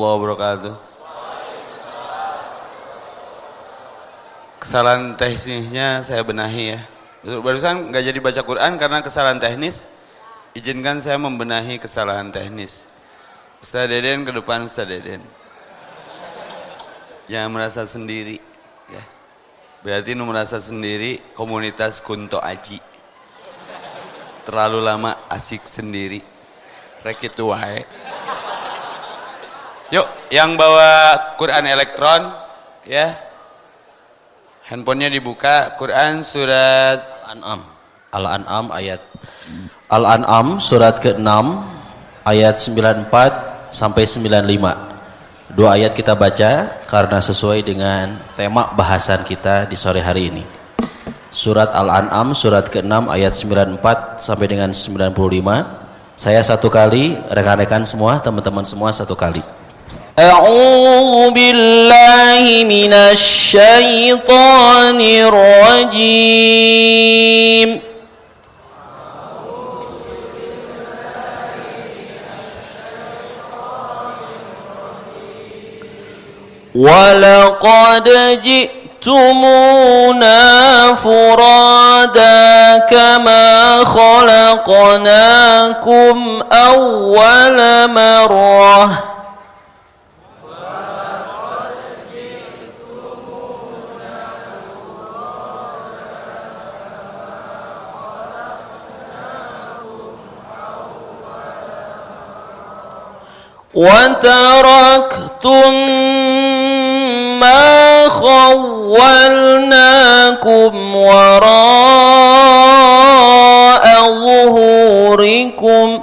warahmatullahi wabarakatuh. Kesalahan teknisnya saya benahi ya. Barusan nggak jadi baca Quran karena kesalahan teknis. Izinkan saya membenahi kesalahan teknis. Ustaz Deden ke depan Ustaz Deden. Jangan merasa sendiri. Ya. Berarti nu merasa sendiri komunitas Kunto Aji. Terlalu lama asik sendiri. Rek itu wae. Yang bawa Quran elektron, ya. Handphonenya dibuka, Quran surat Al-An'am. Al-An'am ayat Al-An'am surat ke-6 ayat 94 sampai 95. Dua ayat kita baca karena sesuai dengan tema bahasan kita di sore hari ini. Surat Al-An'am surat ke-6 ayat 94 sampai dengan 95. Saya satu kali, rekan-rekan semua, teman-teman semua satu kali. أعوذ بالله من الشيطان الرجيم. ولقد جئتمونا فرادا كما خلقناكم أول مرة. وتركتم ما خولناكم وراء ظهوركم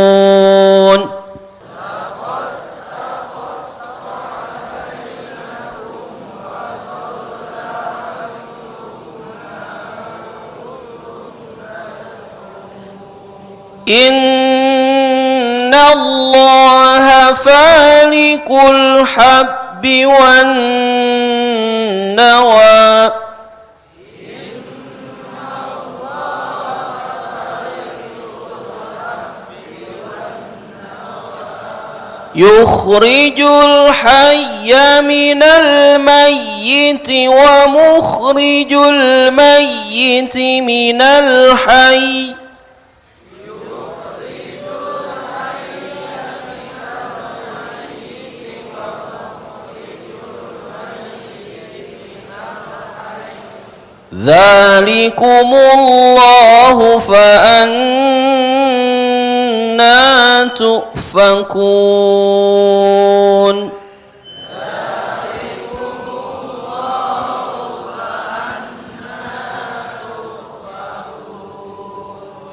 فالق الحب والنوى. يخرج الحي من الميت ومخرج الميت من الحي. Dzalikumullahu fa anna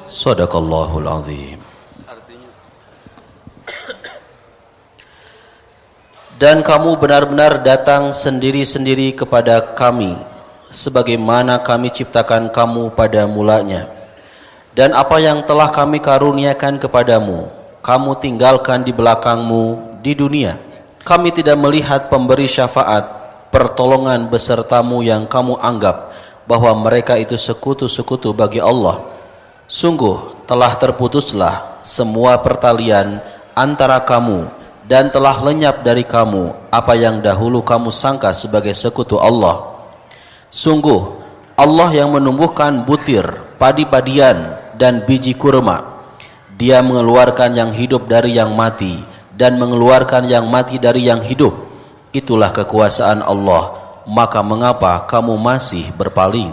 صدق الله azim Dan kamu benar-benar datang sendiri-sendiri kepada kami sebagaimana kami ciptakan kamu pada mulanya. Dan apa yang telah kami karuniakan kepadamu kamu tinggalkan di belakangmu di dunia. Kami tidak melihat pemberi syafaat pertolongan besertamu yang kamu anggap bahwa mereka itu sekutu-sekutu bagi Allah. Sungguh telah terputuslah semua pertalian antara kamu dan telah lenyap dari kamu apa yang dahulu kamu sangka sebagai sekutu Allah. Sungguh Allah yang menumbuhkan butir, padi-padian dan biji kurma. Dia mengeluarkan yang hidup dari yang mati dan mengeluarkan yang mati dari yang hidup. Itulah kekuasaan Allah. Maka mengapa kamu masih berpaling?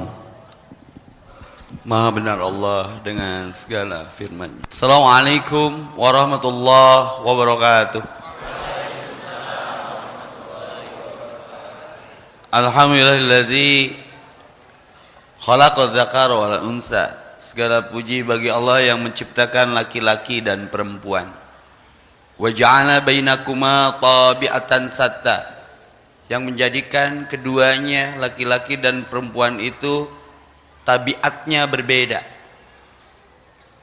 Maha benar Allah dengan segala firman. Assalamualaikum warahmatullahi wabarakatuh. Alhamdulillahilladzi khalaqa dzakara wal unsa. Segala puji bagi Allah yang menciptakan laki-laki dan perempuan. Wa ja'ala bainakuma tabi'atan satta. Yang menjadikan keduanya laki-laki dan perempuan itu tabiatnya berbeda.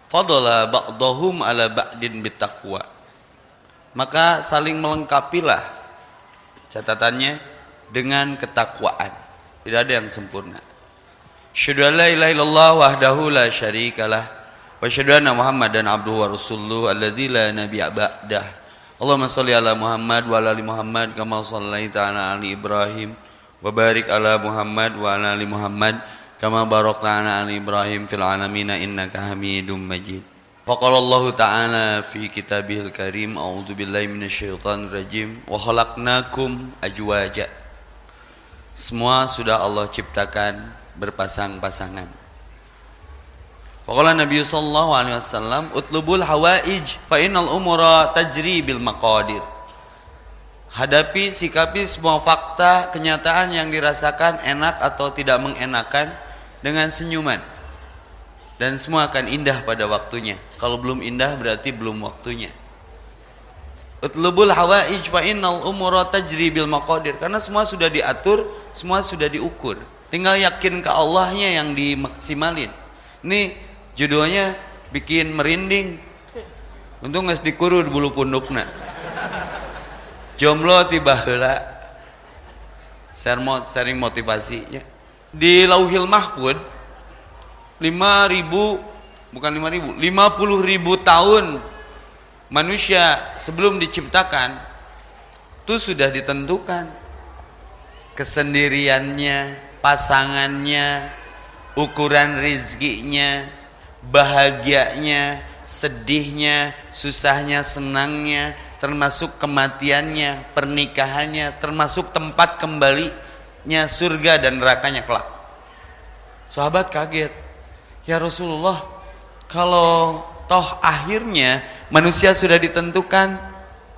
Fadala ba'dahum ala ba'din bitaqwa. Maka saling melengkapilah catatannya dengan ketakwaan. Tidak ada yang sempurna. Syahadu ilaha illallah wahdahu la syarikalah wa syahadu anna Muhammadan abduhu wa rasuluhu alladzi la nabiyya ba'dah. Allahumma shalli ala Muhammad wa ala ali Muhammad kama shallaita ala ali Ibrahim wa barik ala Muhammad wa ala ali Muhammad kama barakta ala ali Ibrahim fil alamin innaka Hamidum Majid. Faqala Allah Ta'ala fi kitabihil karim A'udzu billahi minasyaitonir rajim wa khalaqnakum ajwaja semua sudah Allah ciptakan berpasang-pasangan. Faqala Nabi sallallahu alaihi wasallam, "Utlubul hawaij fa innal umura tajri bil maqadir." Hadapi, sikapi semua fakta, kenyataan yang dirasakan enak atau tidak mengenakan dengan senyuman. Dan semua akan indah pada waktunya. Kalau belum indah berarti belum waktunya. Utlubul hawaij fa innal umura tajri bil maqadir. Karena semua sudah diatur, semua sudah diukur. Tinggal yakin ke Allahnya yang dimaksimalin. Ini judulnya bikin merinding. Untung nggak dikurur bulu pundukna. Jomblo tiba heula. Sering motivasinya. Di Lauhil Mahfud 5000 bukan 5000, 50 ribu tahun manusia sebelum diciptakan itu sudah ditentukan kesendiriannya, pasangannya, ukuran rizkinya, bahagianya, sedihnya, susahnya, senangnya, termasuk kematiannya, pernikahannya, termasuk tempat kembalinya surga dan nerakanya kelak. Sahabat kaget, ya Rasulullah, kalau toh akhirnya manusia sudah ditentukan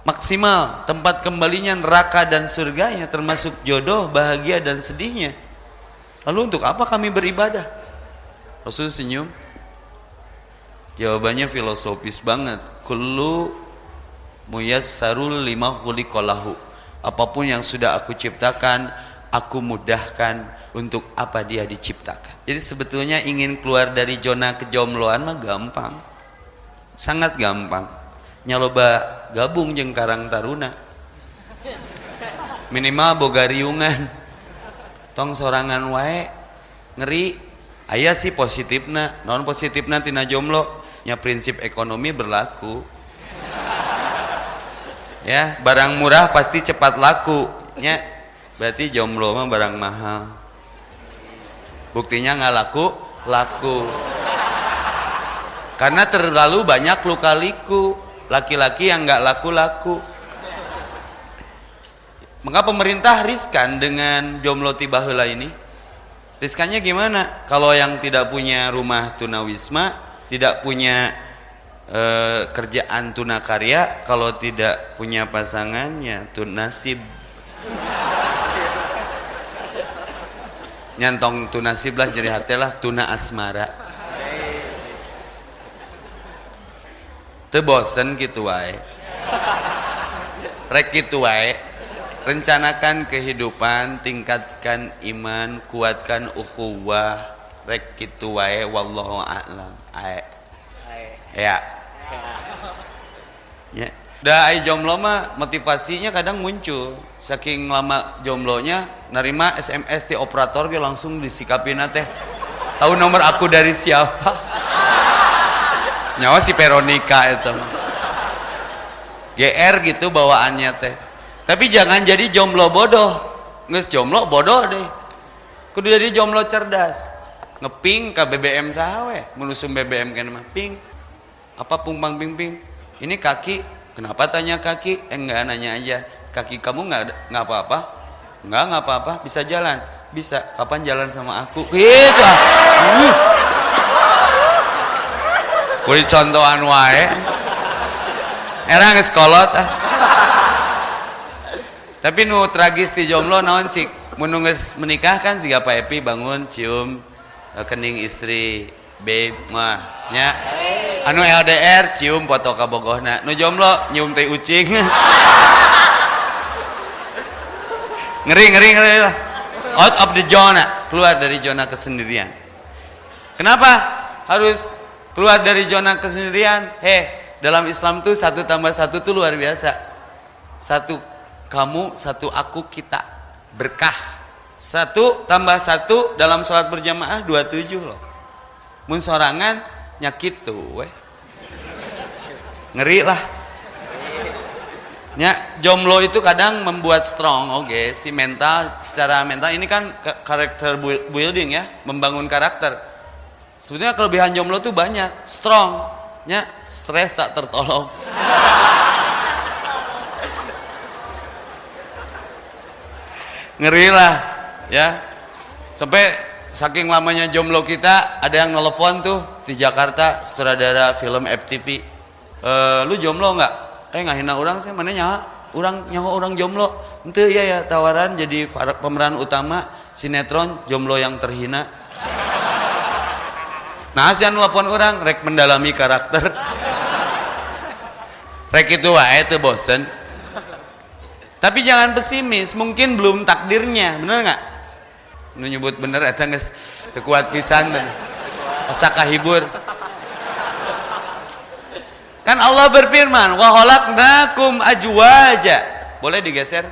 maksimal tempat kembalinya neraka dan surganya termasuk jodoh, bahagia dan sedihnya. Lalu untuk apa kami beribadah? Rasul senyum. Jawabannya filosofis banget. Kullu muyassarul lima khuliqalahu. Apa pun yang sudah aku ciptakan, aku mudahkan untuk apa dia diciptakan. Jadi sebetulnya ingin keluar dari zona kejombloan mah gampang sangat gampang. Nyaloba gabung jeng Karang Taruna. Minimal boga riungan tong sorangan wae ngeri. Ayah sih positifna non positifna tina jomblo. Nya prinsip ekonomi berlaku. Ya barang murah pasti cepat laku. Nya berarti jomblo mah barang mahal. Buktinya nggak laku laku karena terlalu banyak luka-liku laki-laki yang nggak laku-laku. Mengapa pemerintah riskan dengan jomblo tibahula ini? Riskannya gimana? Kalau yang tidak punya rumah tunawisma, tidak punya e, kerjaan tunakarya, kalau tidak punya pasangannya tunasib. Nyantong tunasib lah jadi hatilah tuna asmara. Bosen gitu wae. Rek gitu wae. Rencanakan kehidupan, tingkatkan iman, kuatkan ukhuwah. Rek gitu wae wallahu a'lam. Ae. Ya. Ya. Da ai jomblo mah motivasinya kadang muncul. Saking lama jomblonya nerima SMS di operator ge langsung disikapin teh. Tahu nomor aku dari siapa? Nyawa si Veronica itu. GR gitu bawaannya teh. Tapi jangan jadi jomblo bodoh. Nges jomblo bodoh deh. Kudu jadi jomblo cerdas. Ngeping ke BBM sawe menusum BBM kan mah ping apa pungpang ping ping? Ini kaki. Kenapa tanya kaki? Eh enggak nanya aja. Kaki kamu nggak nggak apa-apa? Nggak nggak apa-apa. Bisa jalan. Bisa. Kapan jalan sama aku? Gitu. Kuli contohan wae era geus kolot tapi nu tragis di jomblo naon cik? Mun menikah kan siga Pak Epi bangun cium eh, kening istri babe mah nya. Anu LDR cium foto kabogohna nu jomblo nyium teh ucing. Ngeri ngeri ngeri lah. Out of the zona. Keluar dari zona kesendirian. Kenapa harus keluar dari zona kesendirian. Heh dalam Islam tuh satu tambah satu tuh luar biasa. Satu kamu satu aku kita. Berkah. Satu tambah satu dalam sholat berjamaah dua tujuh loh. Mun sorangan nyakit tuh weh. Ngeri lah. Ya, jomblo itu kadang membuat strong, oke, okay. si mental, secara mental. Ini kan karakter building ya, membangun karakter. Sebetulnya kelebihan jomblo tuh banyak, strong, ya, stres tak tertolong. Ngeri lah, ya. Sampai saking lamanya jomblo kita, ada yang nelfon tuh di Jakarta, sutradara film FTV. E, eh, lu jomblo nggak? eh nggak hina orang sih mana nyawa orang nyawa orang jomblo ente ya ya tawaran jadi pemeran utama sinetron jomblo yang terhina nah asian telepon orang rek mendalami karakter rek itu wae itu bosen tapi jangan pesimis mungkin belum takdirnya bener nggak nu nyebut bener geus teu kuat pisan asa kahibur Kan Allah berfirman, "Wa khalaqnakum ajwaja." Boleh digeser?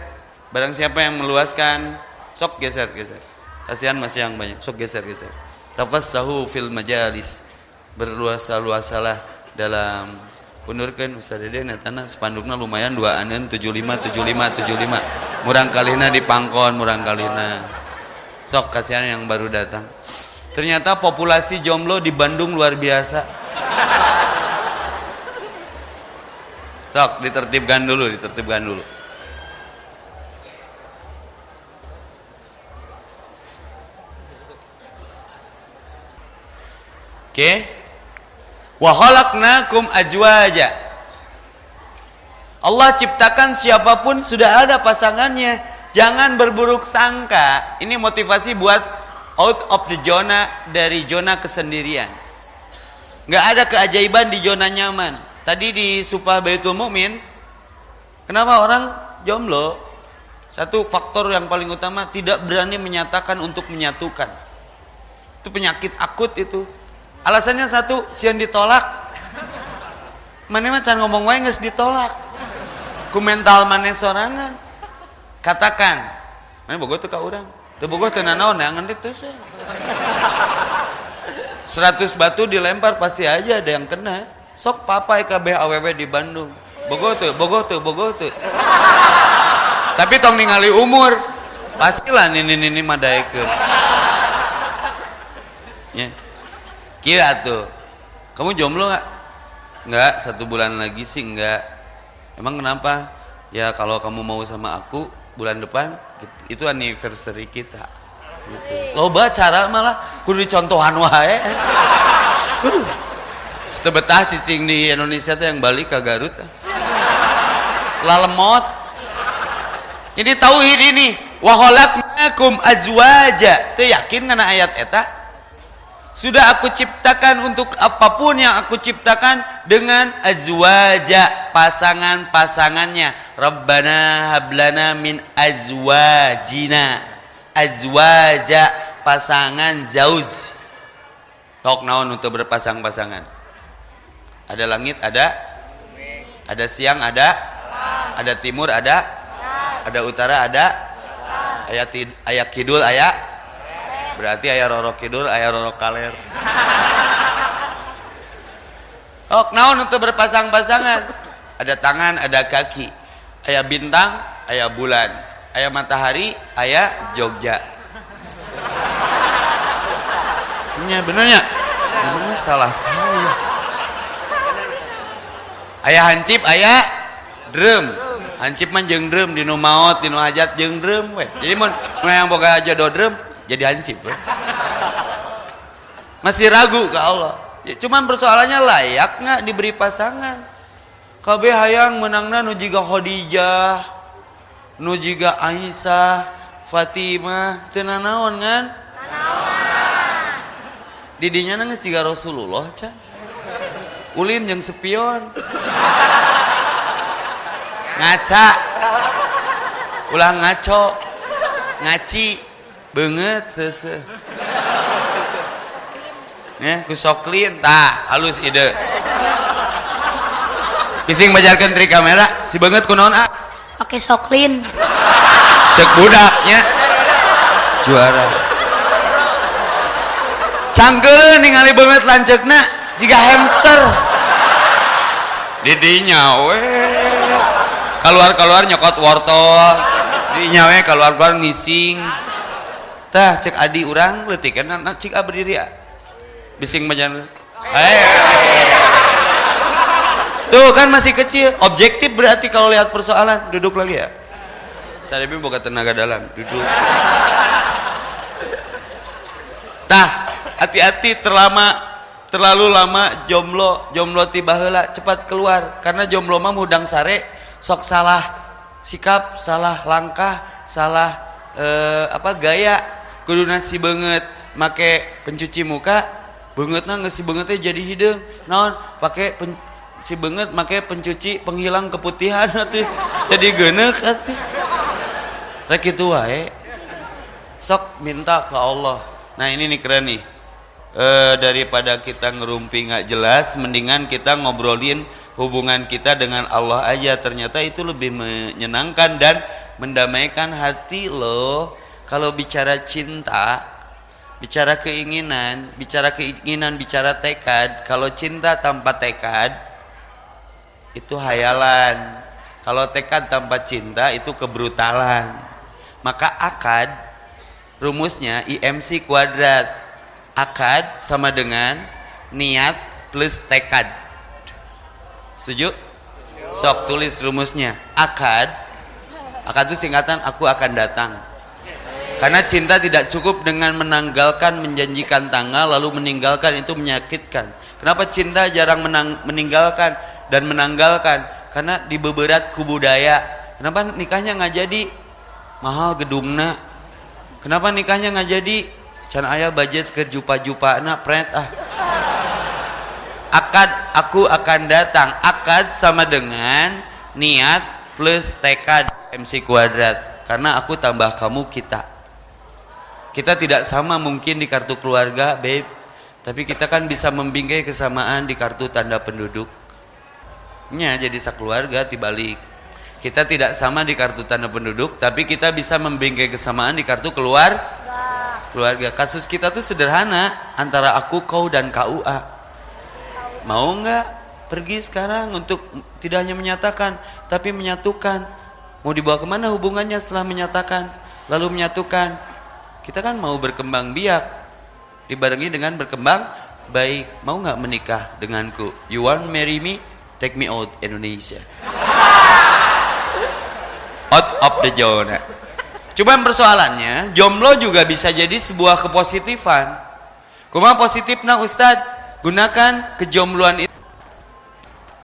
Barang siapa yang meluaskan, sok geser, geser. Kasihan masih yang banyak, sok geser, geser. Tafassahu fil majalis. Berluasa-luasalah dalam punurkeun Ustaz Dede natana spandukna lumayan dua aneun 75 75 75. Murang kalina di pangkon, murang kalina. Sok kasihan yang baru datang. Ternyata populasi jomblo di Bandung luar biasa. Sok ditertibkan dulu, ditertibkan dulu. Oke. Okay. Wa khalaqnakum ajwaja. Allah ciptakan siapa pun sudah ada pasangannya. Jangan berburuk sangka. Ini motivasi buat out of the zona dari zona kesendirian. Nggak ada keajaiban di zona nyaman. Tadi di Supah Baitul Mukmin, kenapa orang jomblo? Satu faktor yang paling utama tidak berani menyatakan untuk menyatukan. Itu penyakit akut itu. Alasannya satu, sian ditolak. Mana macam ngomong wae geus ditolak. Ku mental mana sorangan. Katakan, mana bogo tuh ka urang. Teu bogo teu nanaon ya ngendit. 100 batu dilempar pasti aja ada yang kena sok papai kabeh aww di Bandung bogo tuh bogo tuh bogo tuh tapi tong ningali umur pastilah nini nini madaikeun ya kira tuh kamu jomblo nggak nggak satu bulan lagi sih nggak emang kenapa ya kalau kamu mau sama aku bulan depan itu anniversary kita gitu. loba cara malah kudu dicontohan wae Setebetah cicing di Indonesia tuh yang balik ke Garut. Lalemot. Ini tauhid ini. Wa khalaqnakum azwaja. Teu yakin kana ayat eta? Sudah aku ciptakan untuk apa pun yang aku ciptakan dengan azwaja pasangan-pasangannya. Rabbana hablana min azwajina. Azwaja pasangan zauz. Tok naon untuk berpasang-pasangan ada langit ada ada siang ada ada timur ada ada utara ada ayat ayat kidul ayat berarti ayat roro kidul ayat roro kaler. Oh naon untuk berpasang-pasangan? Ada tangan ada kaki. Ayat bintang ayat bulan. Ayat matahari ayat Jogja. Nya benernya. Bener salah saya. Ayah hancip ayah drum hancip mah jeung drum di nu maot di nu hajat jeung drum jadi mun mun yang boga aja do drum jadi hancip we masih ragu ke Allah. Ya, cuman persoalannya layak nggak diberi pasangan? KB hayang menangna nu jiga Khadijah nu jiga Aisyah Fatimah teu naon kan? Didinya nangis jiga Rasulullah can ulin yang sepion. Ngaca. Ulah ngaco. Ngaci banget sese ya kusoklin tah halus ide. Bising bajarkan trik kamera si banget kunaon ah. Pakai soklin. Cek budaknya. Juara. Canggel ningali banget lancekna jika hamster. Didinya weh keluar keluar nyokot wortel. Didinya weh keluar keluar ngising tah cek adi orang letik kan? Nak cik berdiri ya bising eh tuh kan masih kecil. Objektif berarti kalau lihat persoalan duduk lagi ya. Sarebi boga tenaga dalam duduk. Tah hati-hati terlama terlalu lama jomblo jomblo tiba heula cepat keluar. Karena jomblo mah mudang sare sok salah sikap salah langkah salah eh, apa gaya kudu nasi banget. Make pencuci muka bangetna nggak si bangetnya jadi hidung. Naon? Pakai pen, si banget make pencuci penghilang keputihan atuh. Jadi genek atuh. Rek itu wae sok minta ke Allah. Nah ini nih keren nih. E, daripada kita ngerumpi nggak jelas mendingan kita ngobrolin hubungan kita dengan Allah aja. Ternyata itu lebih menyenangkan dan mendamaikan hati loh kalau bicara cinta bicara keinginan bicara keinginan bicara tekad kalau cinta tanpa tekad itu hayalan. Kalau tekad tanpa cinta itu kebrutalan. Maka akad rumusnya IMC kuadrat. Akad sama dengan niat plus tekad. Setuju? Sok tulis rumusnya. Akad akad itu singkatan aku akan datang karena cinta tidak cukup dengan menanggalkan menjanjikan tanggal lalu meninggalkan itu menyakitkan. Kenapa cinta jarang menang, meninggalkan dan menanggalkan? Karena dibeberat ku budaya. Kenapa nikahnya nggak jadi? Mahal gedungna. Kenapa nikahnya nggak jadi? Can ayah budget ke jupa-jupa anak pret ah. Akad aku akan datang. Akad sama dengan niat plus tekad MC kuadrat. Karena aku tambah kamu kita kita tidak sama mungkin di kartu keluarga babe. Tapi kita kan bisa membingkai kesamaan di kartu tanda penduduk. Nya jadi sakeluarga dibalik kita tidak sama di kartu tanda penduduk tapi kita bisa membingkai kesamaan di kartu keluar keluarga. Kasus kita tuh sederhana antara aku kau dan KUA mau nggak? Pergi sekarang untuk tidak hanya menyatakan tapi menyatukan. Mau dibawa ke mana hubungannya setelah menyatakan? Lalu menyatukan kita kan mau berkembang biak. Dibarengi dengan berkembang baik. Mau nggak menikah denganku? You want marry me? Take me out Indonesia. Out of the zone. Cuman persoalannya, jomblo juga bisa jadi sebuah kepositifan. Kuma positifnya Ustadz, gunakan kejombloan itu